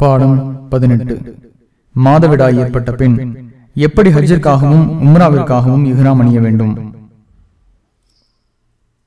பாடம் பதினெட்டு. மாதவிடாய் ஏற்பட்ட பெண் எப்படி ஹஜ்ஜிற்காகவும் உம்ராவிற்காகவும் இஹ்ராம் அணிய வேண்டும்?